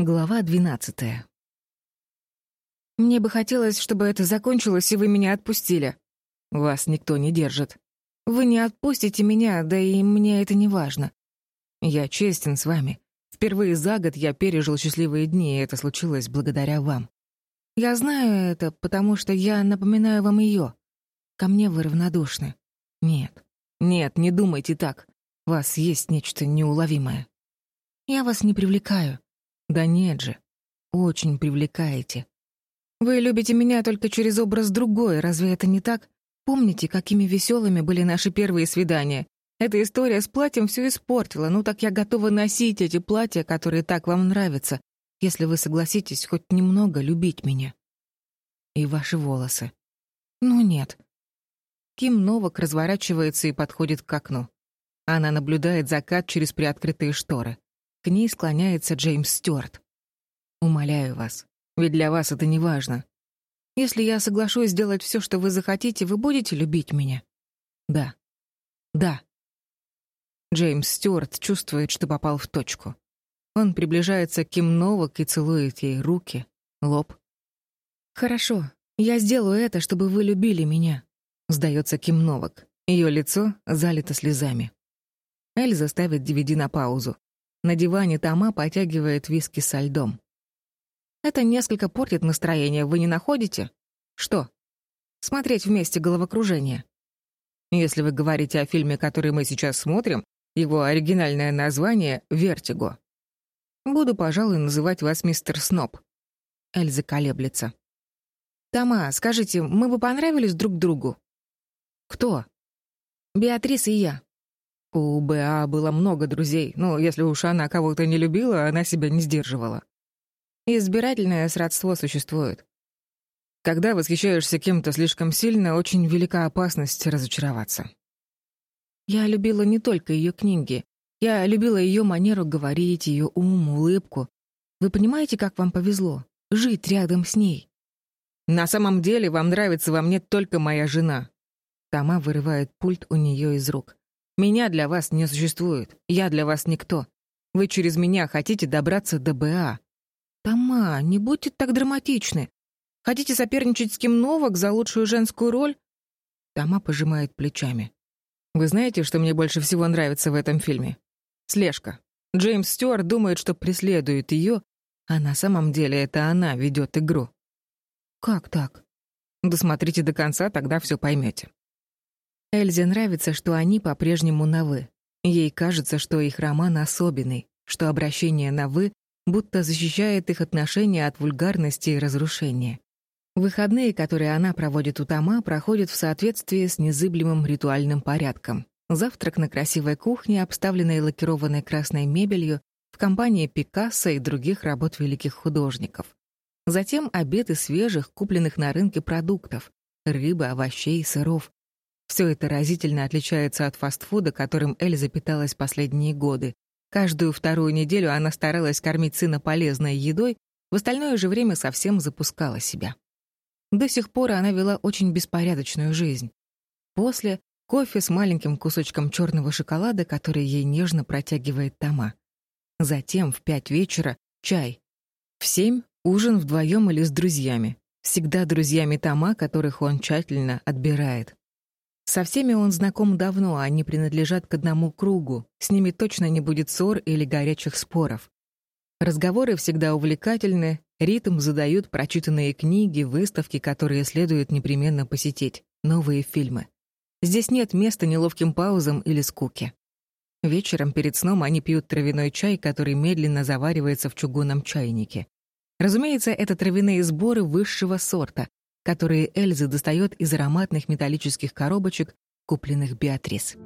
Глава двенадцатая. «Мне бы хотелось, чтобы это закончилось, и вы меня отпустили». «Вас никто не держит. Вы не отпустите меня, да и мне это не важно. Я честен с вами. Впервые за год я пережил счастливые дни, и это случилось благодаря вам. Я знаю это, потому что я напоминаю вам ее. Ко мне вы равнодушны. Нет, нет, не думайте так. У вас есть нечто неуловимое. Я вас не привлекаю. Да нет же. Очень привлекаете. Вы любите меня только через образ другой, разве это не так? Помните, какими веселыми были наши первые свидания? Эта история с платьем все испортила, ну так я готова носить эти платья, которые так вам нравятся, если вы согласитесь хоть немного любить меня. И ваши волосы. Ну нет. Ким Новак разворачивается и подходит к окну. Она наблюдает закат через приоткрытые шторы. К ней склоняется Джеймс Стюарт. «Умоляю вас, ведь для вас это не важно. Если я соглашусь сделать все, что вы захотите, вы будете любить меня?» «Да. Да». Джеймс Стюарт чувствует, что попал в точку. Он приближается к Ким Новак и целует ей руки, лоб. «Хорошо, я сделаю это, чтобы вы любили меня», — сдается Ким Новак. Ее лицо залито слезами. Эльза ставит DVD на паузу. На диване Тома потягивает виски со льдом. Это несколько портит настроение, вы не находите? Что? Смотреть вместе головокружение. Если вы говорите о фильме, который мы сейчас смотрим, его оригинальное название — «Вертиго». Буду, пожалуй, называть вас мистер Сноб. Эльза колеблется. «Тома, скажите, мы бы понравились друг другу?» «Кто?» «Беатрис и я». У Б.А. было много друзей, но если уж она кого-то не любила, она себя не сдерживала. Избирательное сродство существует. Когда восхищаешься кем-то слишком сильно, очень велика опасность разочароваться. Я любила не только ее книги. Я любила ее манеру говорить, ее ум, улыбку. Вы понимаете, как вам повезло? Жить рядом с ней. На самом деле вам нравится во мне только моя жена. Тома вырывает пульт у нее из рук. Меня для вас не существует. Я для вас никто. Вы через меня хотите добраться до БА. Тома, не будьте так драматичны. Хотите соперничать с Ким Новак за лучшую женскую роль? Тома пожимает плечами. Вы знаете, что мне больше всего нравится в этом фильме? Слежка. Джеймс Стюарт думает, что преследует ее, а на самом деле это она ведет игру. Как так? Досмотрите до конца, тогда все поймете. Эльзе нравится, что они по-прежнему на «вы». Ей кажется, что их роман особенный, что обращение на «вы» будто защищает их отношения от вульгарности и разрушения. Выходные, которые она проводит у Тома, проходят в соответствии с незыблемым ритуальным порядком. Завтрак на красивой кухне, обставленной лакированной красной мебелью, в компании Пикассо и других работ великих художников. Затем обед из свежих, купленных на рынке продуктов — рыбы, овощей, сыров, все это разительно отличается от фастфуда, которым Эльза питалась последние годы. Каждую вторую неделю она старалась кормить сына полезной едой, в остальное же время совсем запускала себя. До сих пор она вела очень беспорядочную жизнь. После — кофе с маленьким кусочком черного шоколада, который ей нежно протягивает Тома. Затем в пять вечера — чай. В семь — ужин вдвоем или с друзьями. Всегда друзьями Тома, которых он тщательно отбирает. Со всеми он знаком давно, они принадлежат к одному кругу, с ними точно не будет ссор или горячих споров. Разговоры всегда увлекательны, ритм задают прочитанные книги, выставки, которые следует непременно посетить, новые фильмы. Здесь нет места неловким паузам или скуке. Вечером перед сном они пьют травяной чай, который медленно заваривается в чугунном чайнике. Разумеется, это травяные сборы высшего сорта, которые Эльза достает из ароматных металлических коробочек, купленных Беатрис.